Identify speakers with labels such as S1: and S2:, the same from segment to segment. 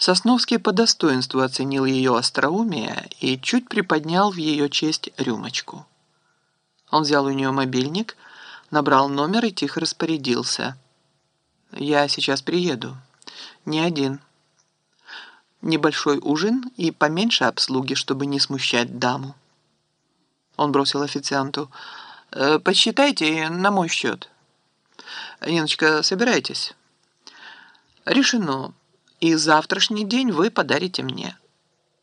S1: Сосновский по достоинству оценил ее остроумие и чуть приподнял в ее честь рюмочку. Он взял у нее мобильник, набрал номер и тихо распорядился. «Я сейчас приеду. Не один. Небольшой ужин и поменьше обслуги, чтобы не смущать даму». Он бросил официанту. «Э, «Посчитайте на мой счет». «Ниночка, собирайтесь». «Решено» и завтрашний день вы подарите мне.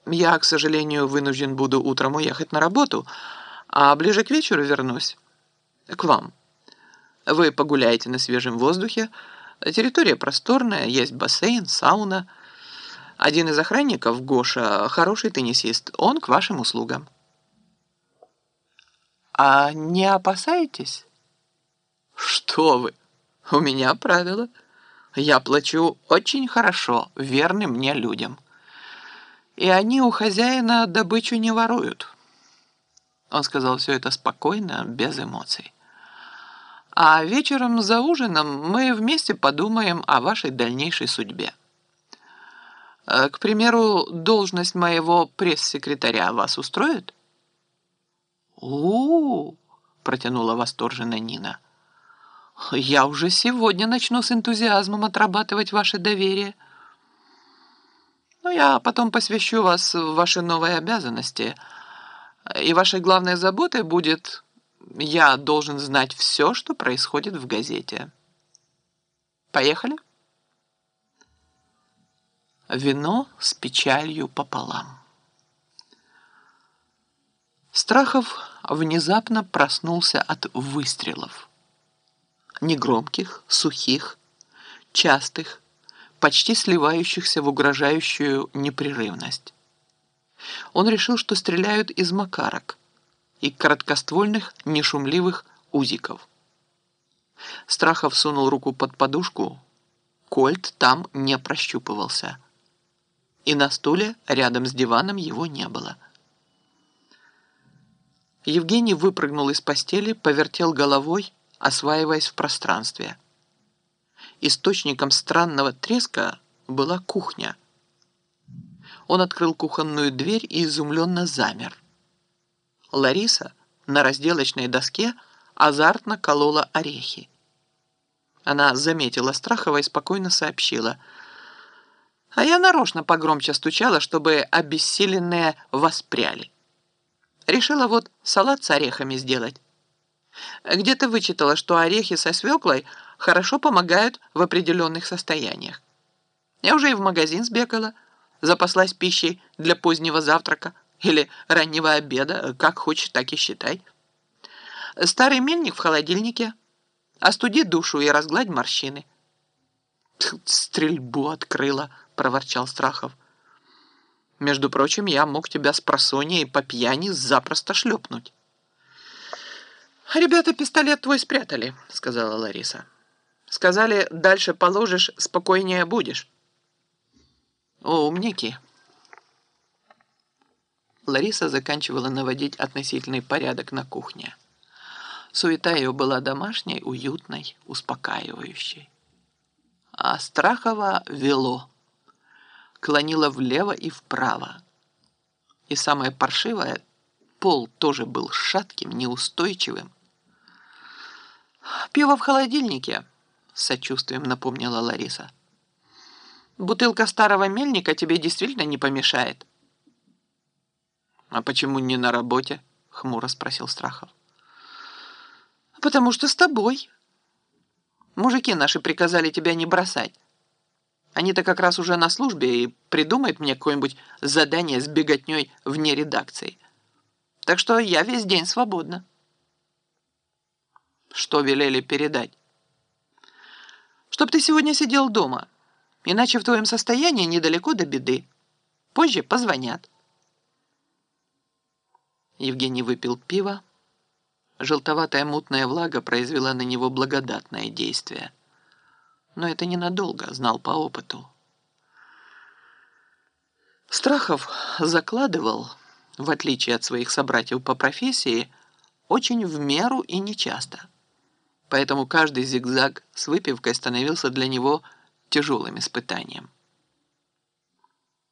S1: Я, к сожалению, вынужден буду утром уехать на работу, а ближе к вечеру вернусь к вам. Вы погуляете на свежем воздухе, территория просторная, есть бассейн, сауна. Один из охранников, Гоша, хороший теннисист, он к вашим услугам. А не опасаетесь? Что вы, у меня правило – я плачу очень хорошо верным мне людям. И они у хозяина добычу не воруют. Он сказал все это спокойно, без эмоций. А вечером за ужином мы вместе подумаем о вашей дальнейшей судьбе. Э, к примеру, должность моего пресс-секретаря вас устроит? у, -у, -у протянула восторженно Нина. Я уже сегодня начну с энтузиазмом отрабатывать ваше доверие. Но я потом посвящу вас в ваши новые обязанности. И вашей главной заботой будет, я должен знать все, что происходит в газете. Поехали? Вино с печалью пополам. Страхов внезапно проснулся от выстрелов негромких, сухих, частых, почти сливающихся в угрожающую непрерывность. Он решил, что стреляют из макарок и короткоствольных, нешумливых узиков. Страхов сунул руку под подушку, кольт там не прощупывался. И на стуле рядом с диваном его не было. Евгений выпрыгнул из постели, повертел головой осваиваясь в пространстве. Источником странного треска была кухня. Он открыл кухонную дверь и изумленно замер. Лариса на разделочной доске азартно колола орехи. Она заметила Страхова и спокойно сообщила. А я нарочно погромче стучала, чтобы обессиленные воспряли. Решила вот салат с орехами сделать. Где-то вычитала, что орехи со свеклой хорошо помогают в определенных состояниях. Я уже и в магазин сбегала, запаслась пищей для позднего завтрака или раннего обеда, как хочешь, так и считай. Старый мельник в холодильнике. Остуди душу и разгладь морщины. «Стрельбу открыла», — проворчал Страхов. «Между прочим, я мог тебя с просонья и по пьяни запросто шлепнуть». «Ребята пистолет твой спрятали», — сказала Лариса. «Сказали, дальше положишь, спокойнее будешь». «О, умники!» Лариса заканчивала наводить относительный порядок на кухне. Суета ее была домашней, уютной, успокаивающей. А Страхова вело, клонила влево и вправо. И самое паршивое, пол тоже был шатким, неустойчивым, «Пиво в холодильнике», — с сочувствием напомнила Лариса. «Бутылка старого мельника тебе действительно не помешает». «А почему не на работе?» — хмуро спросил Страхов. «Потому что с тобой. Мужики наши приказали тебя не бросать. Они-то как раз уже на службе и придумают мне какое-нибудь задание с беготней вне редакции. Так что я весь день свободна» что велели передать. Чтоб ты сегодня сидел дома, иначе в твоем состоянии недалеко до беды. Позже позвонят. Евгений выпил пиво. Желтоватая мутная влага произвела на него благодатное действие. Но это ненадолго, знал по опыту. Страхов закладывал, в отличие от своих собратьев по профессии, очень в меру и нечасто поэтому каждый зигзаг с выпивкой становился для него тяжелым испытанием.